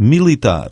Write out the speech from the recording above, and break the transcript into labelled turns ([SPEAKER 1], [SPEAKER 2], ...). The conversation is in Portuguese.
[SPEAKER 1] militar.